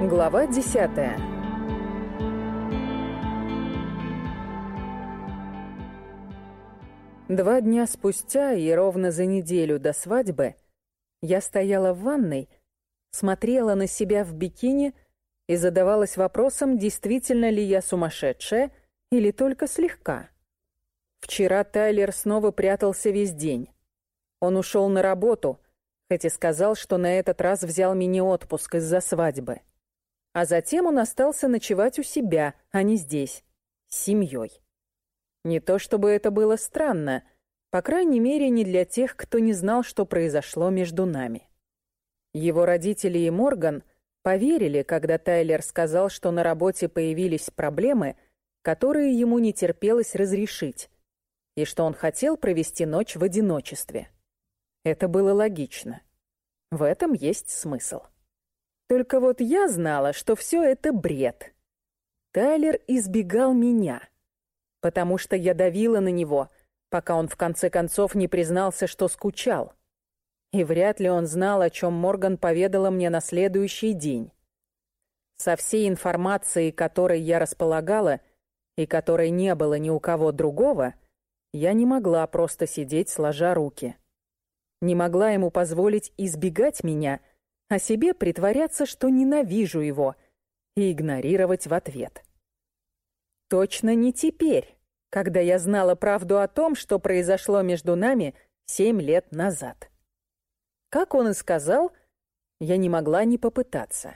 Глава десятая Два дня спустя и ровно за неделю до свадьбы я стояла в ванной, смотрела на себя в бикини и задавалась вопросом, действительно ли я сумасшедшая или только слегка. Вчера Тайлер снова прятался весь день. Он ушел на работу, хоть и сказал, что на этот раз взял мини-отпуск из-за свадьбы. А затем он остался ночевать у себя, а не здесь, с семьей. Не то чтобы это было странно, по крайней мере, не для тех, кто не знал, что произошло между нами. Его родители и Морган поверили, когда Тайлер сказал, что на работе появились проблемы, которые ему не терпелось разрешить, и что он хотел провести ночь в одиночестве. Это было логично. В этом есть смысл. Только вот я знала, что все это бред. Тайлер избегал меня, потому что я давила на него, пока он в конце концов не признался, что скучал. И вряд ли он знал, о чем Морган поведала мне на следующий день. Со всей информацией, которой я располагала, и которой не было ни у кого другого, я не могла просто сидеть сложа руки. Не могла ему позволить избегать меня — а себе притворяться, что ненавижу его, и игнорировать в ответ. Точно не теперь, когда я знала правду о том, что произошло между нами семь лет назад. Как он и сказал, я не могла не попытаться.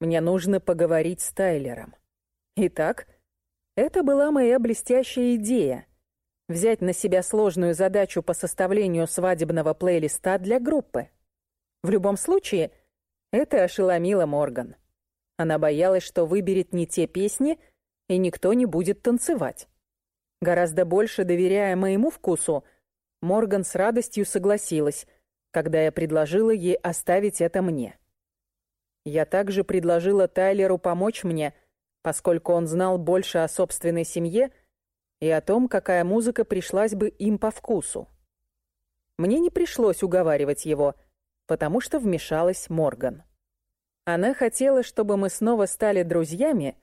Мне нужно поговорить с Тайлером. Итак, это была моя блестящая идея — взять на себя сложную задачу по составлению свадебного плейлиста для группы. В любом случае — это ошеломило Морган. Она боялась, что выберет не те песни, и никто не будет танцевать. Гораздо больше доверяя моему вкусу, Морган с радостью согласилась, когда я предложила ей оставить это мне. Я также предложила Тайлеру помочь мне, поскольку он знал больше о собственной семье и о том, какая музыка пришлась бы им по вкусу. Мне не пришлось уговаривать его — потому что вмешалась Морган. Она хотела, чтобы мы снова стали друзьями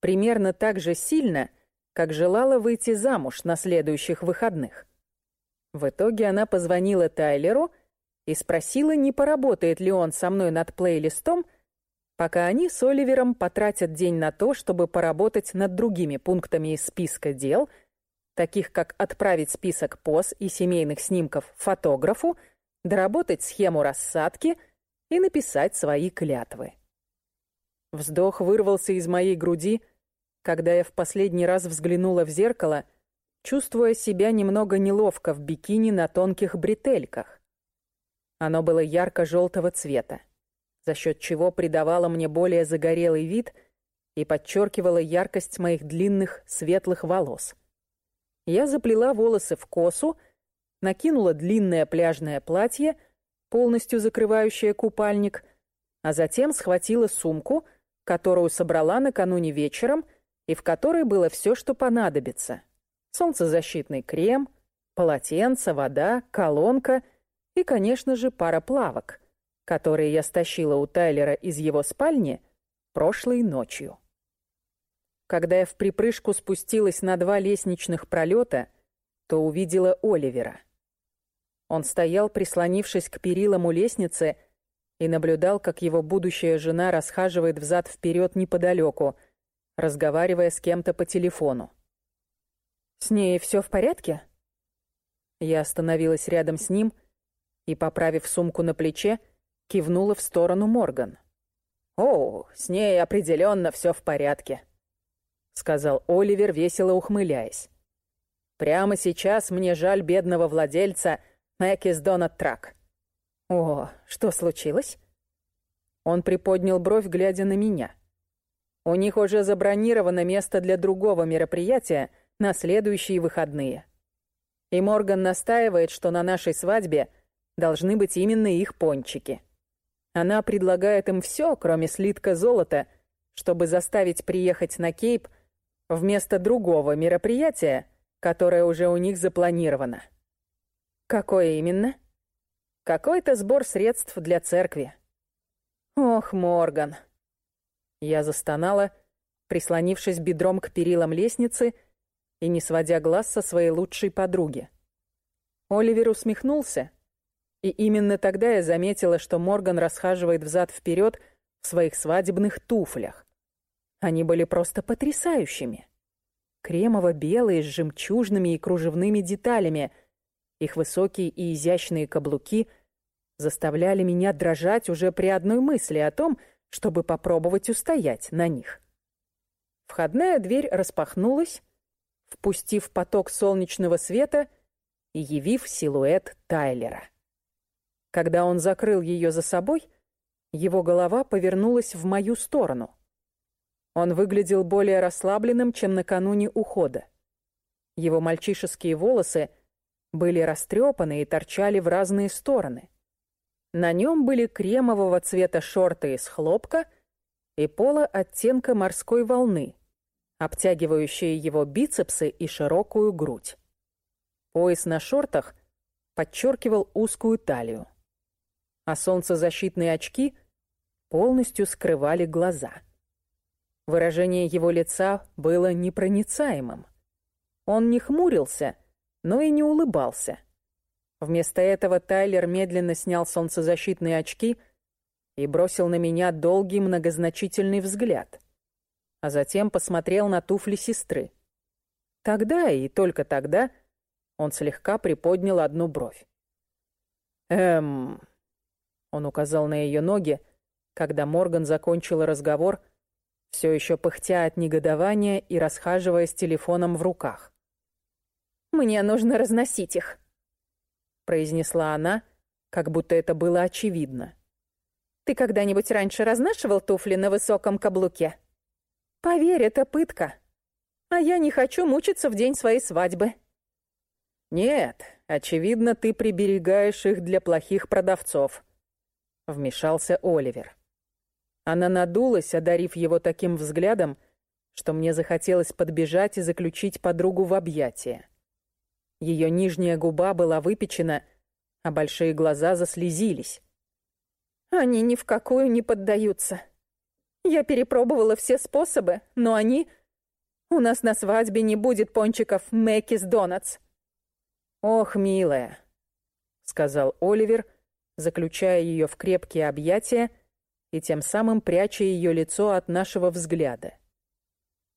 примерно так же сильно, как желала выйти замуж на следующих выходных. В итоге она позвонила Тайлеру и спросила, не поработает ли он со мной над плейлистом, пока они с Оливером потратят день на то, чтобы поработать над другими пунктами из списка дел, таких как отправить список поз и семейных снимков фотографу, доработать схему рассадки и написать свои клятвы. Вздох вырвался из моей груди, когда я в последний раз взглянула в зеркало, чувствуя себя немного неловко в бикини на тонких бретельках. Оно было ярко-желтого цвета, за счет чего придавало мне более загорелый вид и подчеркивало яркость моих длинных светлых волос. Я заплела волосы в косу накинула длинное пляжное платье, полностью закрывающее купальник, а затем схватила сумку, которую собрала накануне вечером и в которой было все, что понадобится. Солнцезащитный крем, полотенце, вода, колонка и, конечно же, пара плавок, которые я стащила у Тайлера из его спальни прошлой ночью. Когда я в припрыжку спустилась на два лестничных пролета, то увидела Оливера. Он стоял, прислонившись к перилам у лестницы, и наблюдал, как его будущая жена расхаживает взад-вперед неподалеку, разговаривая с кем-то по телефону. «С ней все в порядке?» Я остановилась рядом с ним и, поправив сумку на плече, кивнула в сторону Морган. «О, с ней определенно все в порядке», — сказал Оливер, весело ухмыляясь. «Прямо сейчас мне жаль бедного владельца — Мэкис Донат Трак. О, что случилось? Он приподнял бровь, глядя на меня. У них уже забронировано место для другого мероприятия на следующие выходные. И Морган настаивает, что на нашей свадьбе должны быть именно их пончики. Она предлагает им все, кроме слитка золота, чтобы заставить приехать на Кейп вместо другого мероприятия, которое уже у них запланировано. Какое именно? Какой-то сбор средств для церкви. Ох, Морган. Я застонала, прислонившись бедром к перилам лестницы и не сводя глаз со своей лучшей подруги. Оливер усмехнулся, и именно тогда я заметила, что Морган расхаживает взад-вперед в своих свадебных туфлях. Они были просто потрясающими. Кремово-белые с жемчужными и кружевными деталями. Их высокие и изящные каблуки заставляли меня дрожать уже при одной мысли о том, чтобы попробовать устоять на них. Входная дверь распахнулась, впустив поток солнечного света и явив силуэт Тайлера. Когда он закрыл ее за собой, его голова повернулась в мою сторону. Он выглядел более расслабленным, чем накануне ухода. Его мальчишеские волосы были растрепаны и торчали в разные стороны. На нем были кремового цвета шорты из хлопка и пола оттенка морской волны, обтягивающие его бицепсы и широкую грудь. Пояс на шортах подчеркивал узкую талию, а солнцезащитные очки полностью скрывали глаза. Выражение его лица было непроницаемым. Он не хмурился, но и не улыбался. Вместо этого Тайлер медленно снял солнцезащитные очки и бросил на меня долгий многозначительный взгляд, а затем посмотрел на туфли сестры. Тогда и только тогда он слегка приподнял одну бровь. «Эм...» Он указал на ее ноги, когда Морган закончила разговор — все еще пыхтя от негодования и расхаживая с телефоном в руках. «Мне нужно разносить их», — произнесла она, как будто это было очевидно. «Ты когда-нибудь раньше разнашивал туфли на высоком каблуке? Поверь, это пытка. А я не хочу мучиться в день своей свадьбы». «Нет, очевидно, ты приберегаешь их для плохих продавцов», — вмешался Оливер. Она надулась, одарив его таким взглядом, что мне захотелось подбежать и заключить подругу в объятия. Ее нижняя губа была выпечена, а большие глаза заслезились. «Они ни в какую не поддаются. Я перепробовала все способы, но они... У нас на свадьбе не будет пончиков Мэкис Донатс». «Ох, милая», — сказал Оливер, заключая ее в крепкие объятия, — и тем самым пряча ее лицо от нашего взгляда.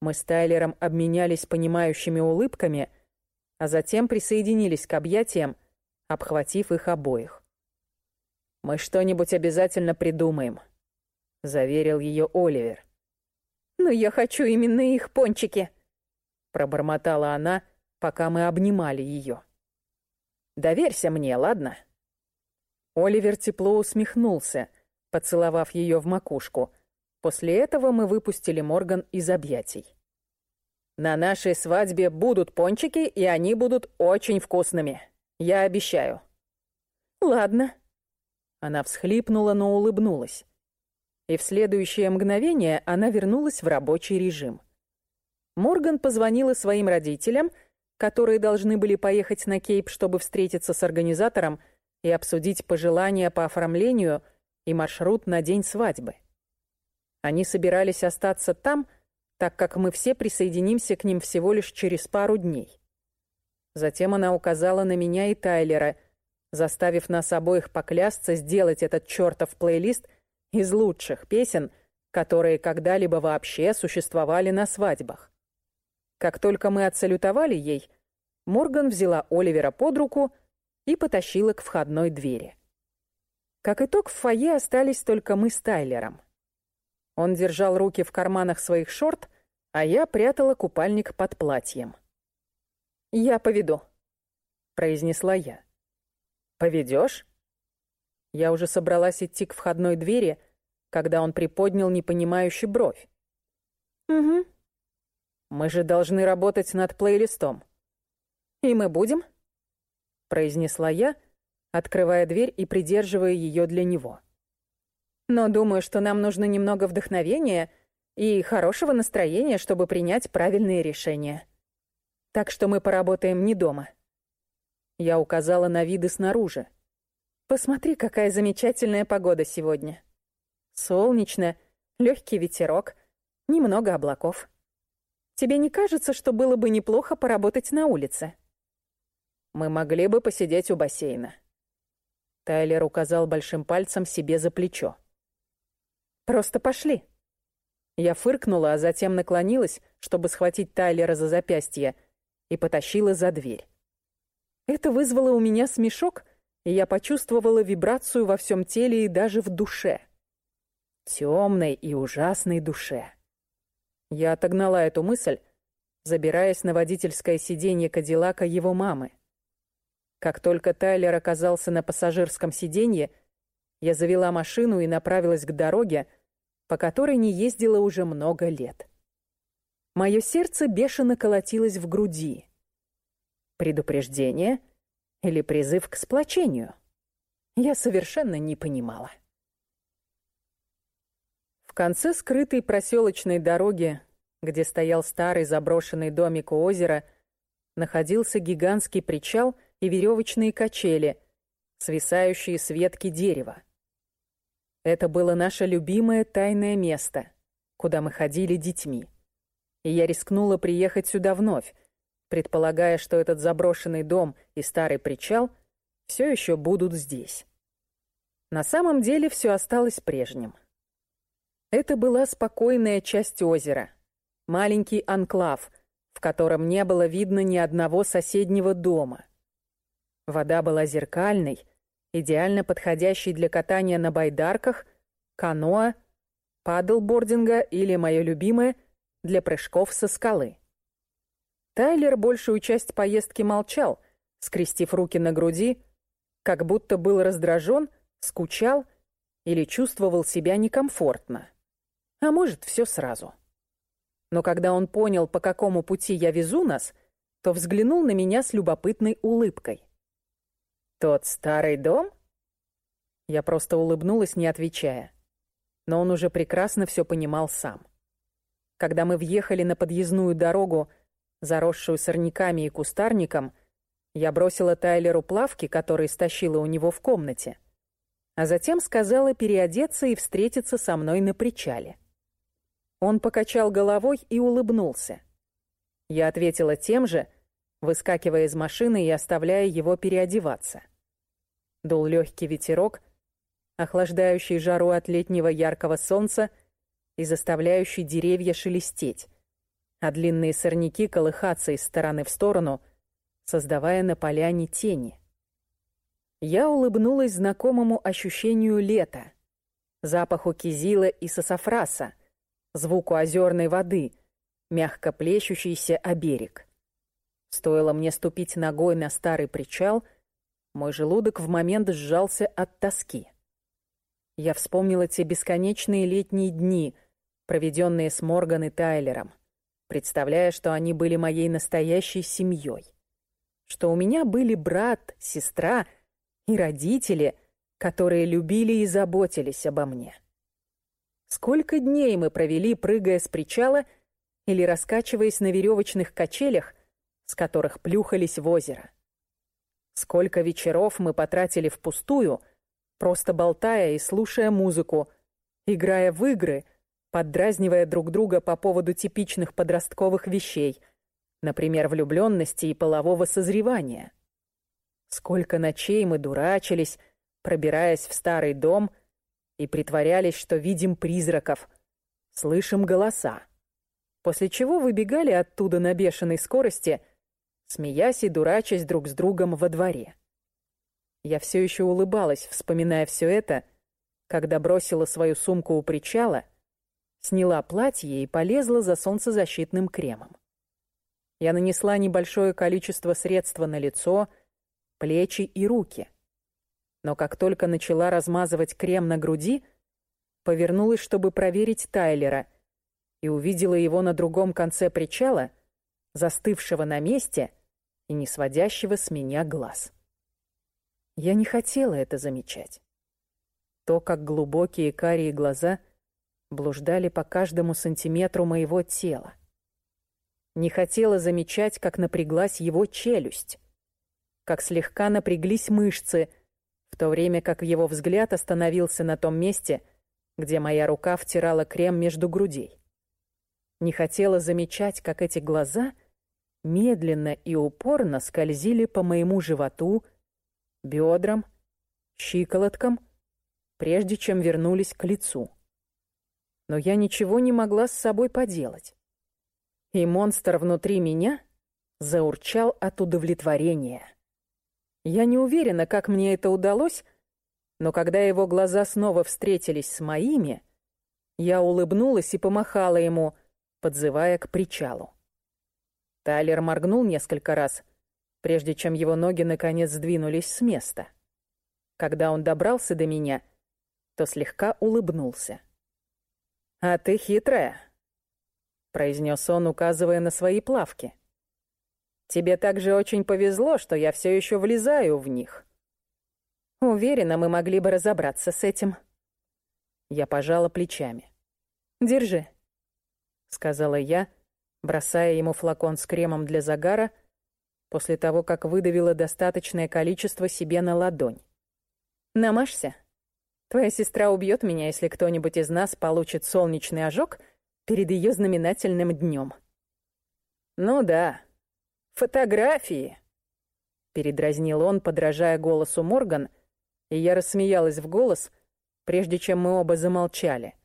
Мы с Тайлером обменялись понимающими улыбками, а затем присоединились к объятиям, обхватив их обоих. «Мы что-нибудь обязательно придумаем», — заверил ее Оливер. «Но я хочу именно их пончики», — пробормотала она, пока мы обнимали ее. «Доверься мне, ладно?» Оливер тепло усмехнулся — поцеловав ее в макушку. После этого мы выпустили Морган из объятий. «На нашей свадьбе будут пончики, и они будут очень вкусными. Я обещаю». «Ладно». Она всхлипнула, но улыбнулась. И в следующее мгновение она вернулась в рабочий режим. Морган позвонила своим родителям, которые должны были поехать на Кейп, чтобы встретиться с организатором и обсудить пожелания по оформлению – и маршрут на день свадьбы. Они собирались остаться там, так как мы все присоединимся к ним всего лишь через пару дней. Затем она указала на меня и Тайлера, заставив нас обоих поклясться сделать этот чертов плейлист из лучших песен, которые когда-либо вообще существовали на свадьбах. Как только мы отсалютовали ей, Морган взяла Оливера под руку и потащила к входной двери. Как итог, в фойе остались только мы с Тайлером. Он держал руки в карманах своих шорт, а я прятала купальник под платьем. «Я поведу», — произнесла я. «Поведешь?» Я уже собралась идти к входной двери, когда он приподнял непонимающий бровь. «Угу. Мы же должны работать над плейлистом». «И мы будем?» — произнесла я, — открывая дверь и придерживая ее для него. «Но думаю, что нам нужно немного вдохновения и хорошего настроения, чтобы принять правильные решения. Так что мы поработаем не дома». Я указала на виды снаружи. «Посмотри, какая замечательная погода сегодня. Солнечно, легкий ветерок, немного облаков. Тебе не кажется, что было бы неплохо поработать на улице? Мы могли бы посидеть у бассейна. Тайлер указал большим пальцем себе за плечо. Просто пошли. Я фыркнула, а затем наклонилась, чтобы схватить Тайлера за запястье, и потащила за дверь. Это вызвало у меня смешок, и я почувствовала вибрацию во всем теле и даже в душе. Темной и ужасной душе. Я отогнала эту мысль, забираясь на водительское сиденье Кадиллака его мамы. Как только Тайлер оказался на пассажирском сиденье, я завела машину и направилась к дороге, по которой не ездила уже много лет. Мое сердце бешено колотилось в груди. Предупреждение или призыв к сплочению? Я совершенно не понимала. В конце скрытой проселочной дороги, где стоял старый заброшенный домик у озера, находился гигантский причал и веревочные качели, свисающие с ветки дерева. Это было наше любимое тайное место, куда мы ходили детьми. И я рискнула приехать сюда вновь, предполагая, что этот заброшенный дом и старый причал все еще будут здесь. На самом деле все осталось прежним. Это была спокойная часть озера, маленький анклав, в котором не было видно ни одного соседнего дома. Вода была зеркальной, идеально подходящей для катания на байдарках, каноэ, падлбординга или, мое любимое, для прыжков со скалы. Тайлер большую часть поездки молчал, скрестив руки на груди, как будто был раздражен, скучал или чувствовал себя некомфортно. А может, все сразу. Но когда он понял, по какому пути я везу нас, то взглянул на меня с любопытной улыбкой. «Тот старый дом?» Я просто улыбнулась, не отвечая. Но он уже прекрасно все понимал сам. Когда мы въехали на подъездную дорогу, заросшую сорняками и кустарником, я бросила Тайлеру плавки, которые стащила у него в комнате, а затем сказала переодеться и встретиться со мной на причале. Он покачал головой и улыбнулся. Я ответила тем же, выскакивая из машины и оставляя его переодеваться. Дул легкий ветерок, охлаждающий жару от летнего яркого солнца и заставляющий деревья шелестеть, а длинные сорняки колыхаться из стороны в сторону, создавая на поляне тени. Я улыбнулась знакомому ощущению лета, запаху кизила и сософраса, звуку озерной воды, мягко плещущейся о берег. Стоило мне ступить ногой на старый причал, мой желудок в момент сжался от тоски. Я вспомнила те бесконечные летние дни, проведенные с Морган и Тайлером представляя, что они были моей настоящей семьей. Что у меня были брат, сестра и родители, которые любили и заботились обо мне. Сколько дней мы провели, прыгая с причала или раскачиваясь на веревочных качелях, с которых плюхались в озеро. Сколько вечеров мы потратили впустую, просто болтая и слушая музыку, играя в игры — поддразнивая друг друга по поводу типичных подростковых вещей, например, влюбленности и полового созревания. Сколько ночей мы дурачились, пробираясь в старый дом и притворялись, что видим призраков, слышим голоса, после чего выбегали оттуда на бешеной скорости, смеясь и дурачась друг с другом во дворе. Я все еще улыбалась, вспоминая все это, когда бросила свою сумку у причала — Сняла платье и полезла за солнцезащитным кремом. Я нанесла небольшое количество средства на лицо, плечи и руки. Но как только начала размазывать крем на груди, повернулась, чтобы проверить Тайлера, и увидела его на другом конце причала, застывшего на месте и не сводящего с меня глаз. Я не хотела это замечать. То, как глубокие карие глаза — блуждали по каждому сантиметру моего тела. Не хотела замечать, как напряглась его челюсть, как слегка напряглись мышцы, в то время как его взгляд остановился на том месте, где моя рука втирала крем между грудей. Не хотела замечать, как эти глаза медленно и упорно скользили по моему животу, бедрам, щиколоткам, прежде чем вернулись к лицу. Но я ничего не могла с собой поделать. И монстр внутри меня заурчал от удовлетворения. Я не уверена, как мне это удалось, но когда его глаза снова встретились с моими, я улыбнулась и помахала ему, подзывая к причалу. Тайлер моргнул несколько раз, прежде чем его ноги наконец сдвинулись с места. Когда он добрался до меня, то слегка улыбнулся. «А ты хитрая», — произнес он, указывая на свои плавки. «Тебе также очень повезло, что я все еще влезаю в них». Уверена, мы могли бы разобраться с этим. Я пожала плечами. «Держи», — сказала я, бросая ему флакон с кремом для загара после того, как выдавила достаточное количество себе на ладонь. «Намажься. Твоя сестра убьет меня, если кто-нибудь из нас получит солнечный ожог перед ее знаменательным днем». «Ну да, фотографии», — передразнил он, подражая голосу Морган — и я рассмеялась в голос, прежде чем мы оба замолчали,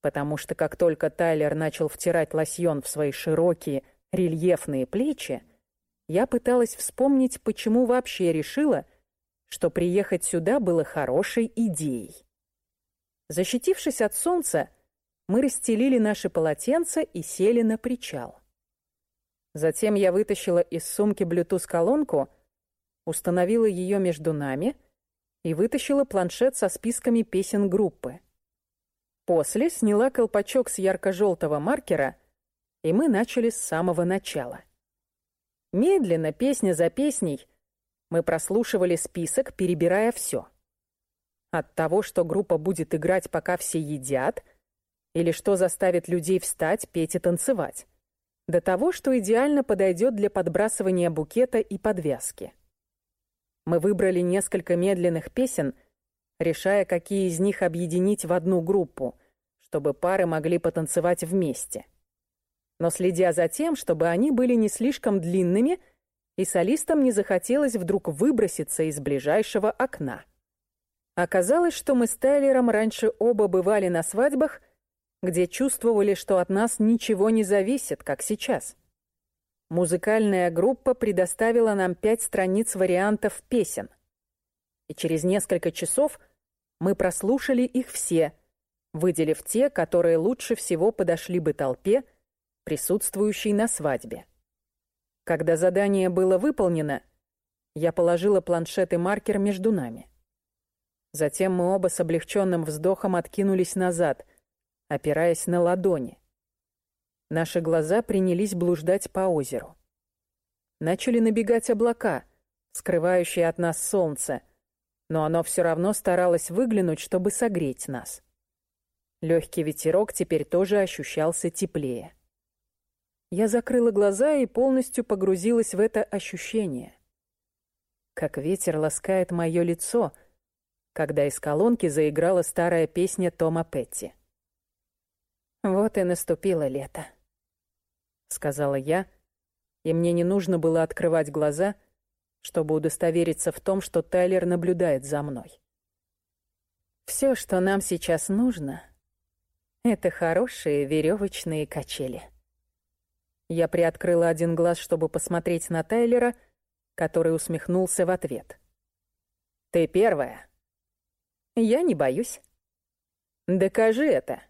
потому что как только Тайлер начал втирать лосьон в свои широкие, рельефные плечи, я пыталась вспомнить, почему вообще решила, что приехать сюда было хорошей идеей. Защитившись от солнца, мы расстелили наши полотенца и сели на причал. Затем я вытащила из сумки Bluetooth-колонку, установила ее между нами — и вытащила планшет со списками песен группы. После сняла колпачок с ярко-желтого маркера, и мы начали с самого начала. Медленно, песня за песней, мы прослушивали список, перебирая все. От того, что группа будет играть, пока все едят, или что заставит людей встать, петь и танцевать, до того, что идеально подойдет для подбрасывания букета и подвязки. Мы выбрали несколько медленных песен, решая, какие из них объединить в одну группу, чтобы пары могли потанцевать вместе. Но следя за тем, чтобы они были не слишком длинными, и солистам не захотелось вдруг выброситься из ближайшего окна. Оказалось, что мы с Тайлером раньше оба бывали на свадьбах, где чувствовали, что от нас ничего не зависит, как сейчас. Музыкальная группа предоставила нам пять страниц вариантов песен. И через несколько часов мы прослушали их все, выделив те, которые лучше всего подошли бы толпе, присутствующей на свадьбе. Когда задание было выполнено, я положила планшет и маркер между нами. Затем мы оба с облегченным вздохом откинулись назад, опираясь на ладони. Наши глаза принялись блуждать по озеру. Начали набегать облака, скрывающие от нас солнце, но оно все равно старалось выглянуть, чтобы согреть нас. Легкий ветерок теперь тоже ощущался теплее. Я закрыла глаза и полностью погрузилась в это ощущение. Как ветер ласкает мое лицо, когда из колонки заиграла старая песня Тома Петти. Вот и наступило лето. — сказала я, и мне не нужно было открывать глаза, чтобы удостовериться в том, что Тайлер наблюдает за мной. Все, что нам сейчас нужно, — это хорошие веревочные качели. Я приоткрыла один глаз, чтобы посмотреть на Тайлера, который усмехнулся в ответ. «Ты первая». «Я не боюсь». «Докажи это».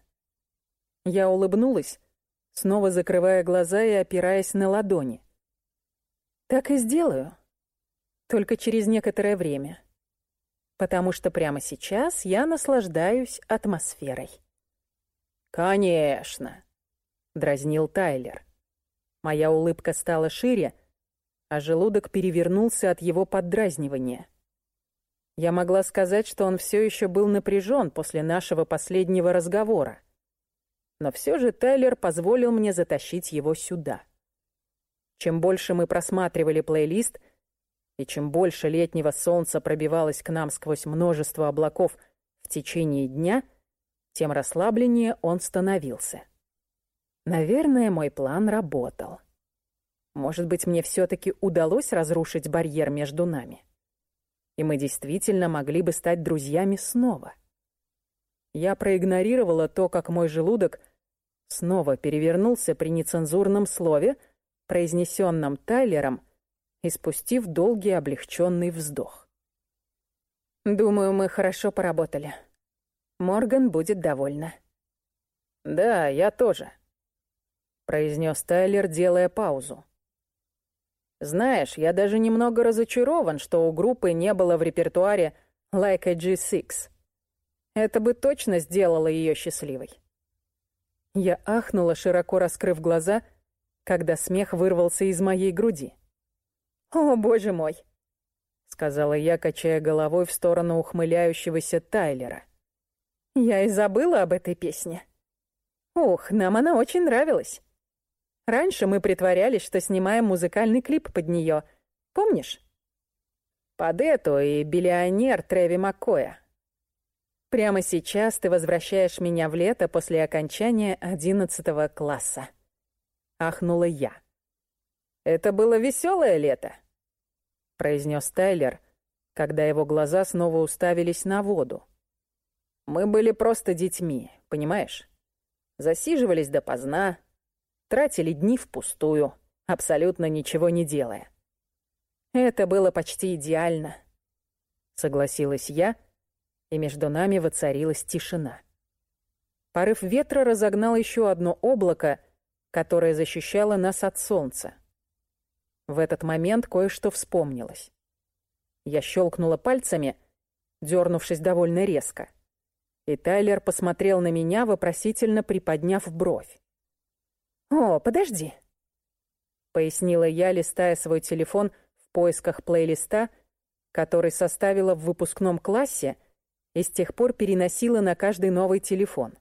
Я улыбнулась, снова закрывая глаза и опираясь на ладони. «Так и сделаю. Только через некоторое время. Потому что прямо сейчас я наслаждаюсь атмосферой». «Конечно», — дразнил Тайлер. Моя улыбка стала шире, а желудок перевернулся от его поддразнивания. Я могла сказать, что он все еще был напряжен после нашего последнего разговора но все же Тайлер позволил мне затащить его сюда. Чем больше мы просматривали плейлист, и чем больше летнего солнца пробивалось к нам сквозь множество облаков в течение дня, тем расслабленнее он становился. Наверное, мой план работал. Может быть, мне все-таки удалось разрушить барьер между нами. И мы действительно могли бы стать друзьями снова. Я проигнорировала то, как мой желудок снова перевернулся при нецензурном слове, произнесенном Тайлером, и спустив долгий облегченный вздох. «Думаю, мы хорошо поработали. Морган будет довольна». «Да, я тоже», — произнес Тайлер, делая паузу. «Знаешь, я даже немного разочарован, что у группы не было в репертуаре «Like a G6». Это бы точно сделало ее счастливой». Я ахнула, широко раскрыв глаза, когда смех вырвался из моей груди. «О, боже мой!» — сказала я, качая головой в сторону ухмыляющегося Тайлера. «Я и забыла об этой песне. Ух, нам она очень нравилась. Раньше мы притворялись, что снимаем музыкальный клип под нее. Помнишь?» «Под эту и биллионер Трэви Маккоя». «Прямо сейчас ты возвращаешь меня в лето после окончания одиннадцатого класса», — ахнула я. «Это было веселое лето», — произнес Тайлер, когда его глаза снова уставились на воду. «Мы были просто детьми, понимаешь? Засиживались допоздна, тратили дни впустую, абсолютно ничего не делая». «Это было почти идеально», — согласилась я, и между нами воцарилась тишина. Порыв ветра разогнал еще одно облако, которое защищало нас от солнца. В этот момент кое-что вспомнилось. Я щелкнула пальцами, дернувшись довольно резко. И Тайлер посмотрел на меня, вопросительно приподняв бровь. «О, подожди», — пояснила я, листая свой телефон в поисках плейлиста, который составила в выпускном классе и с тех пор переносила на каждый новый телефон.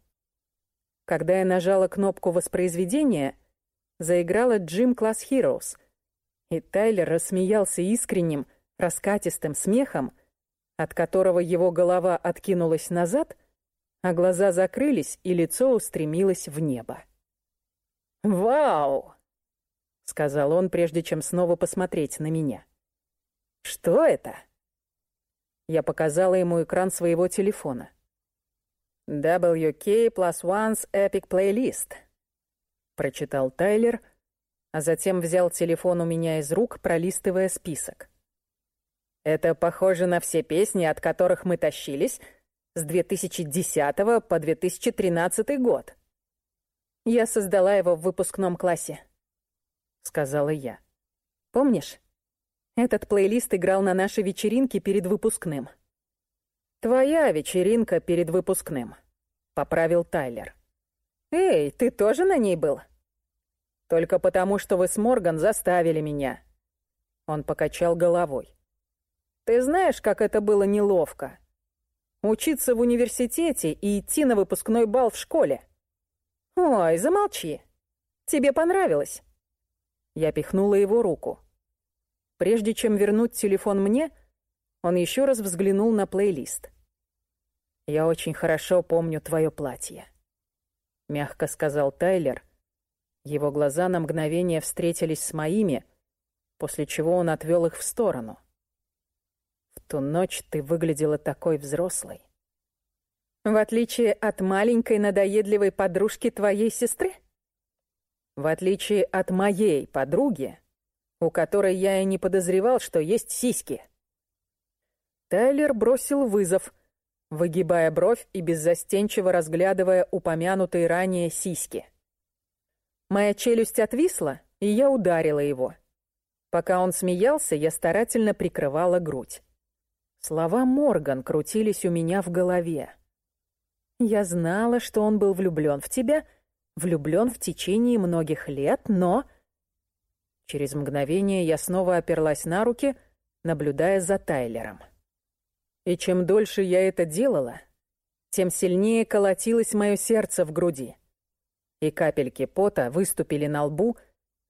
Когда я нажала кнопку воспроизведения, заиграла Gym Class Heroes — и Тайлер рассмеялся искренним, раскатистым смехом, от которого его голова откинулась назад, а глаза закрылись, и лицо устремилось в небо. «Вау!» — сказал он, прежде чем снова посмотреть на меня. «Что это?» Я показала ему экран своего телефона. «WK Plus One's Epic Playlist», — прочитал Тайлер, — а затем взял телефон у меня из рук, пролистывая список. Это похоже на все песни, от которых мы тащились с 2010 по 2013 год. Я создала его в выпускном классе, сказала я. Помнишь? Этот плейлист играл на нашей вечеринке перед выпускным. Твоя вечеринка перед выпускным, поправил Тайлер. Эй, ты тоже на ней был? Только потому, что вы с Морган заставили меня». Он покачал головой. «Ты знаешь, как это было неловко? Учиться в университете и идти на выпускной бал в школе». «Ой, замолчи. Тебе понравилось?» Я пихнула его руку. Прежде чем вернуть телефон мне, он еще раз взглянул на плейлист. «Я очень хорошо помню твое платье», — мягко сказал Тайлер, его глаза на мгновение встретились с моими, после чего он отвел их в сторону. Ту ночь ты выглядела такой взрослой. В отличие от маленькой надоедливой подружки твоей сестры? В отличие от моей подруги, у которой я и не подозревал, что есть сиськи. Тайлер бросил вызов, выгибая бровь и беззастенчиво разглядывая упомянутые ранее сиськи. Моя челюсть отвисла, и я ударила его. Пока он смеялся, я старательно прикрывала грудь. Слова Морган крутились у меня в голове. Я знала, что он был влюблен в тебя, влюблен в течение многих лет, но... Через мгновение я снова оперлась на руки, наблюдая за Тайлером. И чем дольше я это делала, тем сильнее колотилось мое сердце в груди и капельки пота выступили на лбу,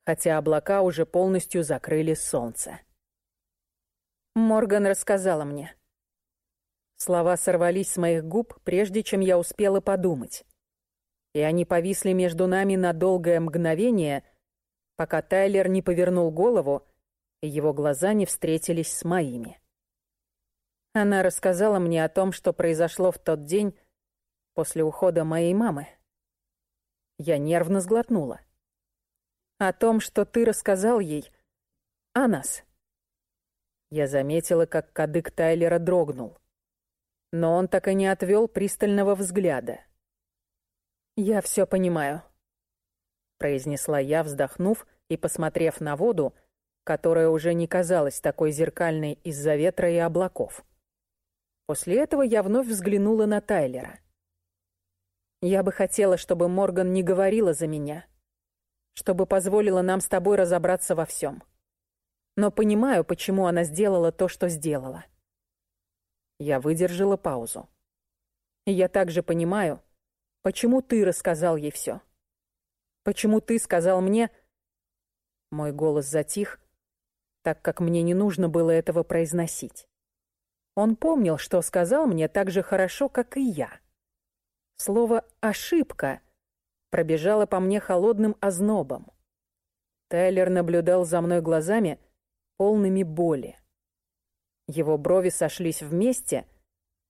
хотя облака уже полностью закрыли солнце. Морган рассказала мне. Слова сорвались с моих губ, прежде чем я успела подумать. И они повисли между нами на долгое мгновение, пока Тайлер не повернул голову, и его глаза не встретились с моими. Она рассказала мне о том, что произошло в тот день после ухода моей мамы. Я нервно сглотнула. О том, что ты рассказал ей о нас. Я заметила, как кадык Тайлера дрогнул. Но он так и не отвел пристального взгляда. «Я все понимаю», — произнесла я, вздохнув и посмотрев на воду, которая уже не казалась такой зеркальной из-за ветра и облаков. После этого я вновь взглянула на Тайлера. «Я бы хотела, чтобы Морган не говорила за меня, чтобы позволила нам с тобой разобраться во всем. Но понимаю, почему она сделала то, что сделала». Я выдержала паузу. Я также понимаю, почему ты рассказал ей все. Почему ты сказал мне... Мой голос затих, так как мне не нужно было этого произносить. Он помнил, что сказал мне так же хорошо, как и я. Слово «ошибка» пробежало по мне холодным ознобом. Тайлер наблюдал за мной глазами, полными боли. Его брови сошлись вместе,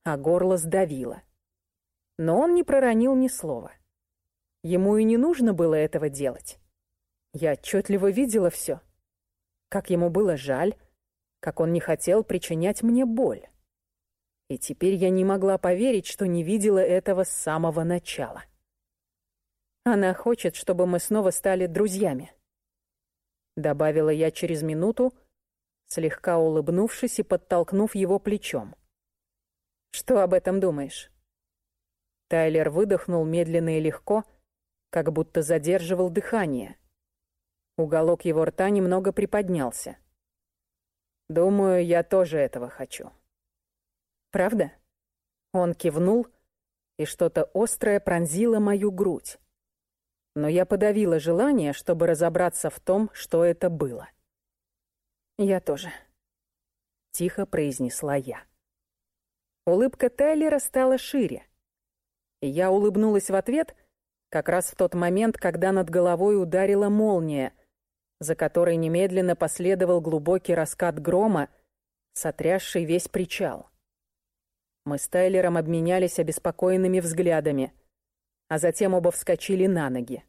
а горло сдавило. Но он не проронил ни слова. Ему и не нужно было этого делать. Я отчетливо видела все. Как ему было жаль, как он не хотел причинять мне боль. И теперь я не могла поверить, что не видела этого с самого начала. Она хочет, чтобы мы снова стали друзьями. Добавила я через минуту, слегка улыбнувшись и подтолкнув его плечом. Что об этом думаешь? Тайлер выдохнул медленно и легко, как будто задерживал дыхание. Уголок его рта немного приподнялся. Думаю, я тоже этого хочу. Правда? Он кивнул, и что-то острое пронзило мою грудь. Но я подавила желание, чтобы разобраться в том, что это было. «Я тоже», — тихо произнесла я. Улыбка Тайлера стала шире. Я улыбнулась в ответ как раз в тот момент, когда над головой ударила молния, за которой немедленно последовал глубокий раскат грома, сотрясший весь причал. Мы с Тайлером обменялись обеспокоенными взглядами, а затем оба вскочили на ноги.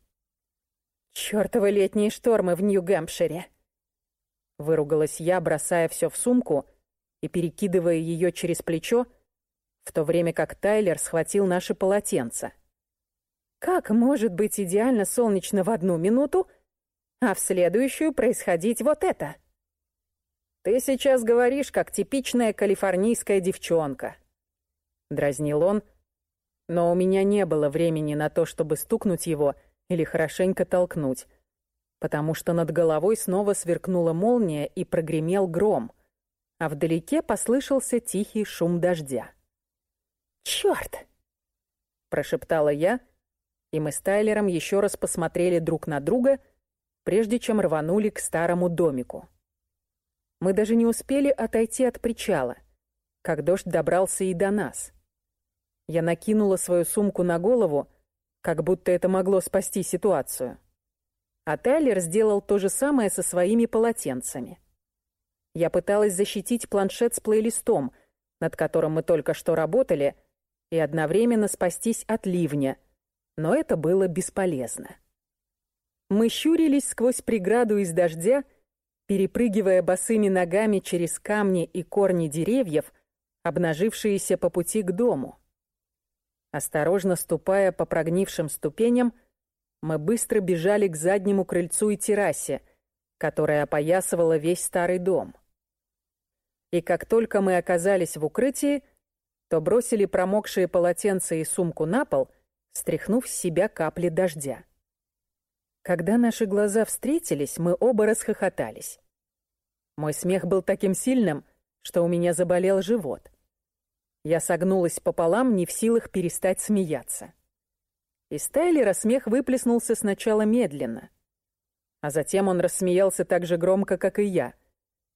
«Чёртовы летние штормы в Нью-Гэмпшире!» Выругалась я, бросая всё в сумку и перекидывая её через плечо, в то время как Тайлер схватил наши полотенца. «Как может быть идеально солнечно в одну минуту, а в следующую происходить вот это?» «Ты сейчас говоришь, как типичная калифорнийская девчонка», — дразнил он, но у меня не было времени на то, чтобы стукнуть его или хорошенько толкнуть, потому что над головой снова сверкнула молния и прогремел гром, а вдалеке послышался тихий шум дождя. «Чёрт!» — прошептала я, и мы с Тайлером еще раз посмотрели друг на друга, прежде чем рванули к старому домику. Мы даже не успели отойти от причала, как дождь добрался и до нас — я накинула свою сумку на голову, как будто это могло спасти ситуацию. А Тайлер сделал то же самое со своими полотенцами. Я пыталась защитить планшет с плейлистом, над которым мы только что работали, и одновременно спастись от ливня, но это было бесполезно. Мы щурились сквозь преграду из дождя, перепрыгивая босыми ногами через камни и корни деревьев, обнажившиеся по пути к дому. Осторожно ступая по прогнившим ступеням, мы быстро бежали к заднему крыльцу и террасе, которая опоясывала весь старый дом. И как только мы оказались в укрытии, то бросили промокшие полотенца и сумку на пол, стряхнув с себя капли дождя. Когда наши глаза встретились, мы оба расхохотались. Мой смех был таким сильным, что у меня заболел живот — я согнулась пополам, не в силах перестать смеяться. Из Тайлера смех выплеснулся сначала медленно, а затем он рассмеялся так же громко, как и я,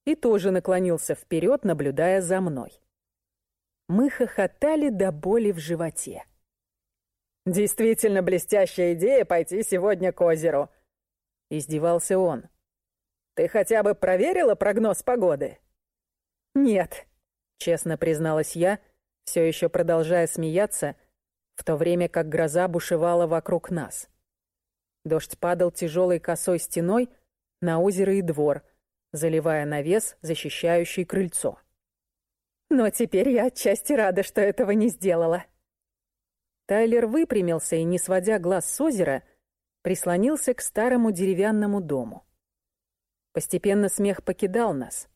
и тоже наклонился вперед, наблюдая за мной. Мы хохотали до боли в животе. «Действительно блестящая идея пойти сегодня к озеру», — издевался он. «Ты хотя бы проверила прогноз погоды?» «Нет», — честно призналась я, все еще продолжая смеяться, в то время как гроза бушевала вокруг нас. Дождь падал тяжелой косой стеной на озеро и двор, заливая навес, защищающий крыльцо. «Но теперь я отчасти рада, что этого не сделала». Тайлер выпрямился и, не сводя глаз с озера, прислонился к старому деревянному дому. Постепенно смех покидал нас.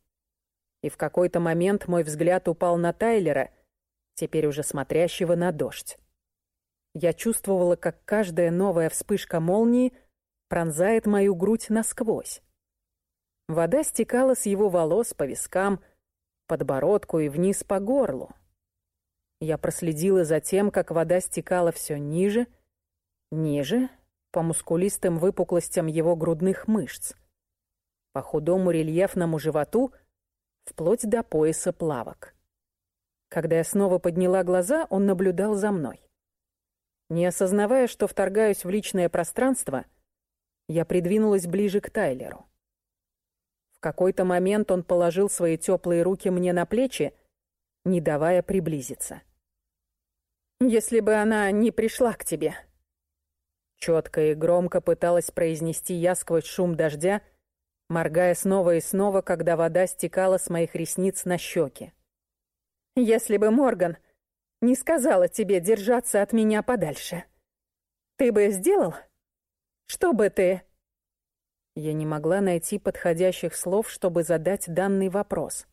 И в какой-то момент мой взгляд упал на Тайлера, теперь уже смотрящего на дождь. Я чувствовала, как каждая новая вспышка молнии пронзает мою грудь насквозь. Вода стекала с его волос по вискам, подбородку и вниз по горлу. Я проследила за тем, как вода стекала все ниже, ниже, по мускулистым выпуклостям его грудных мышц, по худому рельефному животу, вплоть до пояса плавок. Когда я снова подняла глаза, он наблюдал за мной. Не осознавая, что вторгаюсь в личное пространство, я придвинулась ближе к Тайлеру. В какой-то момент он положил свои теплые руки мне на плечи, не давая приблизиться. «Если бы она не пришла к тебе», Четко и громко пыталась произнести я сквозь шум дождя, моргая снова и снова, когда вода стекала с моих ресниц на щеки. «Если бы Морган не сказала тебе держаться от меня подальше. Ты бы сделал? Что бы ты...» Я не могла найти подходящих слов, чтобы задать данный вопрос.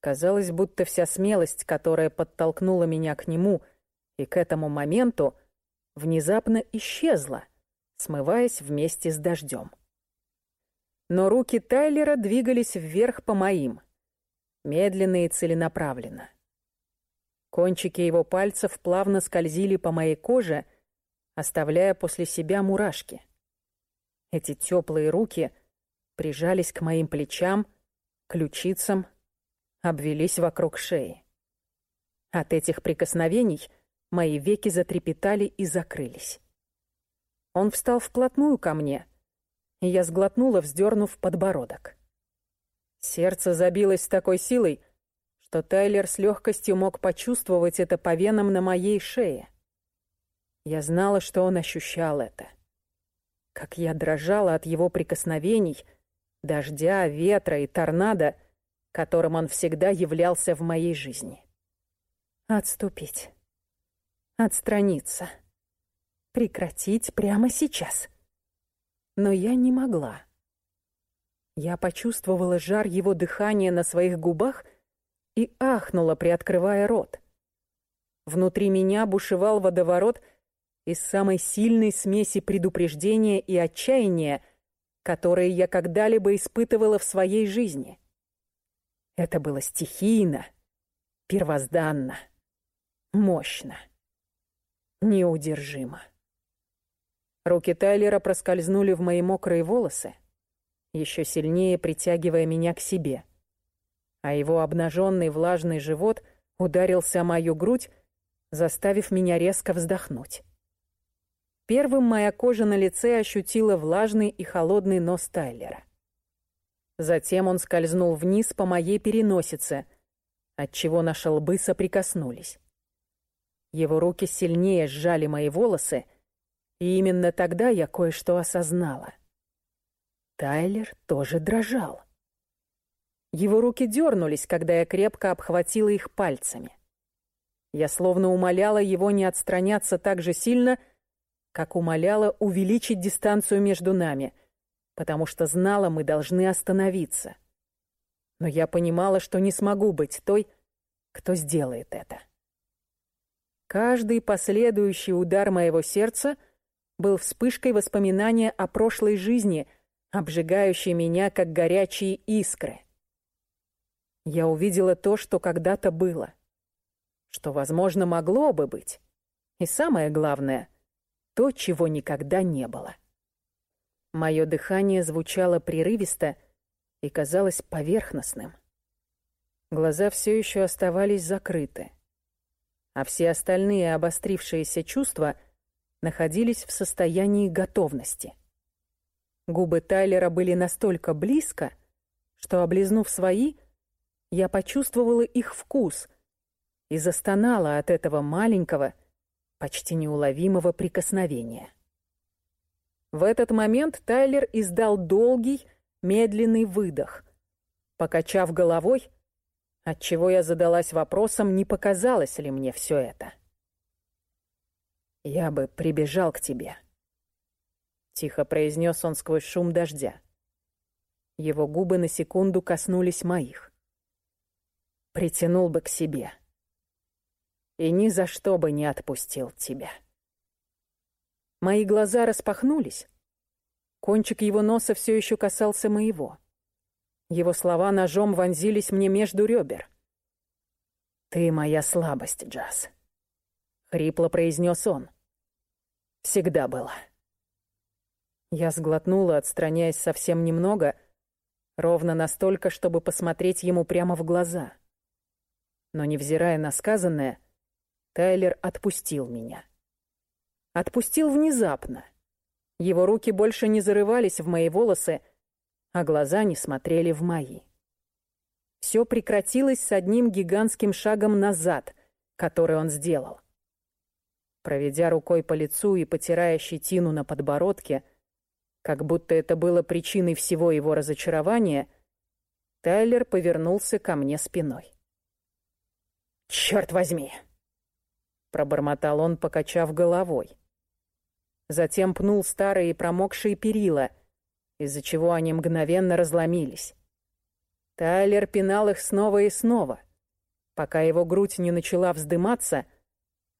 Казалось, будто вся смелость, которая подтолкнула меня к нему и к этому моменту, внезапно исчезла, смываясь вместе с дождем. Но руки Тайлера двигались вверх по моим, медленно и целенаправленно. Кончики его пальцев плавно скользили по моей коже, оставляя после себя мурашки. Эти теплые руки прижались к моим плечам, ключицам, обвелись вокруг шеи. От этих прикосновений мои веки затрепетали и закрылись. Он встал вплотную ко мне, и я сглотнула, вздернув подбородок. Сердце забилось с такой силой, что Тайлер с легкостью мог почувствовать это по венам на моей шее. Я знала, что он ощущал это. Как я дрожала от его прикосновений, дождя, ветра и торнадо, которым он всегда являлся в моей жизни. Отступить. Отстраниться. Прекратить прямо сейчас. Но я не могла. Я почувствовала жар его дыхания на своих губах — и ахнула, приоткрывая рот. Внутри меня бушевал водоворот из самой сильной смеси предупреждения и отчаяния, которые я когда-либо испытывала в своей жизни. Это было стихийно, первозданно, мощно, неудержимо. Руки Тайлера проскользнули в мои мокрые волосы, еще сильнее притягивая меня к себе — а его обнаженный влажный живот ударился о мою грудь, заставив меня резко вздохнуть. Первым моя кожа на лице ощутила влажный и холодный нос Тайлера. Затем он скользнул вниз по моей переносице, отчего наши лбы соприкоснулись. Его руки сильнее сжали мои волосы, и именно тогда я кое-что осознала. Тайлер тоже дрожал. Его руки дернулись, когда я крепко обхватила их пальцами. Я словно умоляла его не отстраняться так же сильно, как умоляла увеличить дистанцию между нами, потому что знала, мы должны остановиться. Но я понимала, что не смогу быть той, кто сделает это. Каждый последующий удар моего сердца был вспышкой воспоминания о прошлой жизни, обжигающей меня, как горячие искры. Я увидела то, что когда-то было. Что, возможно, могло бы быть. И самое главное, то, чего никогда не было. Мое дыхание звучало прерывисто и казалось поверхностным. Глаза все еще оставались закрыты, а все остальные обострившиеся чувства находились в состоянии готовности. Губы Тайлера были настолько близко, что, облизнув свои, я почувствовала их вкус и застонала от этого маленького, почти неуловимого прикосновения. В этот момент Тайлер издал долгий, медленный выдох. Покачав головой, отчего я задалась вопросом, не показалось ли мне все это. «Я бы прибежал к тебе», — тихо произнес он сквозь шум дождя. Его губы на секунду коснулись моих. «Притянул бы к себе. И ни за что бы не отпустил тебя». Мои глаза распахнулись. Кончик его носа все еще касался моего. Его слова ножом вонзились мне между ребер. «Ты моя слабость, Джаз», — хрипло произнес он. «Всегда была». Я сглотнула, отстраняясь совсем немного, ровно настолько, чтобы посмотреть ему прямо в глаза. Но, невзирая на сказанное, Тайлер отпустил меня. Отпустил внезапно. Его руки больше не зарывались в мои волосы, а глаза не смотрели в мои. Все прекратилось с одним гигантским шагом назад, который он сделал. Проведя рукой по лицу и потирая щетину на подбородке, как будто это было причиной всего его разочарования, Тайлер повернулся ко мне спиной. «Черт возьми!» — пробормотал он, покачав головой. Затем пнул старые промокшие перила — из-за чего они мгновенно разломились. Тайлер пинал их снова и снова, пока его грудь не начала вздыматься,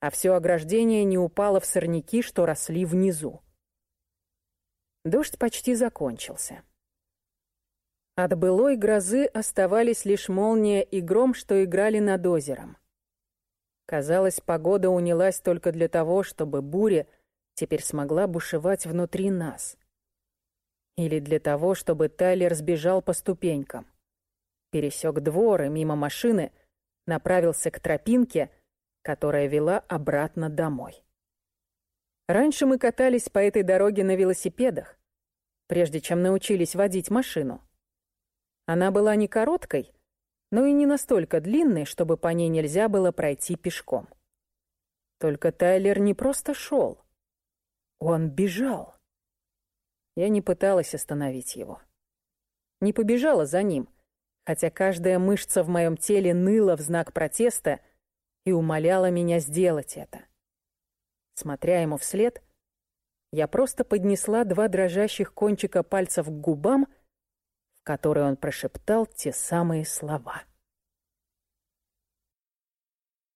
а все ограждение не упало в сорняки, что росли внизу. Дождь почти закончился. От былой грозы оставались лишь молния и гром, что играли над озером. Казалось, погода унялась только для того, чтобы буря теперь смогла бушевать внутри нас — или для того, чтобы Тайлер сбежал по ступенькам. Пересек двор и мимо машины направился к тропинке, которая вела обратно домой. Раньше мы катались по этой дороге на велосипедах, прежде чем научились водить машину. Она была не короткой, но и не настолько длинной, чтобы по ней нельзя было пройти пешком. Только Тайлер не просто шел, он бежал. Я не пыталась остановить его. Не побежала за ним, хотя каждая мышца в моем теле ныла в знак протеста и умоляла меня сделать это. Смотря ему вслед, я просто поднесла два дрожащих кончика пальцев к губам, в которые он прошептал те самые слова —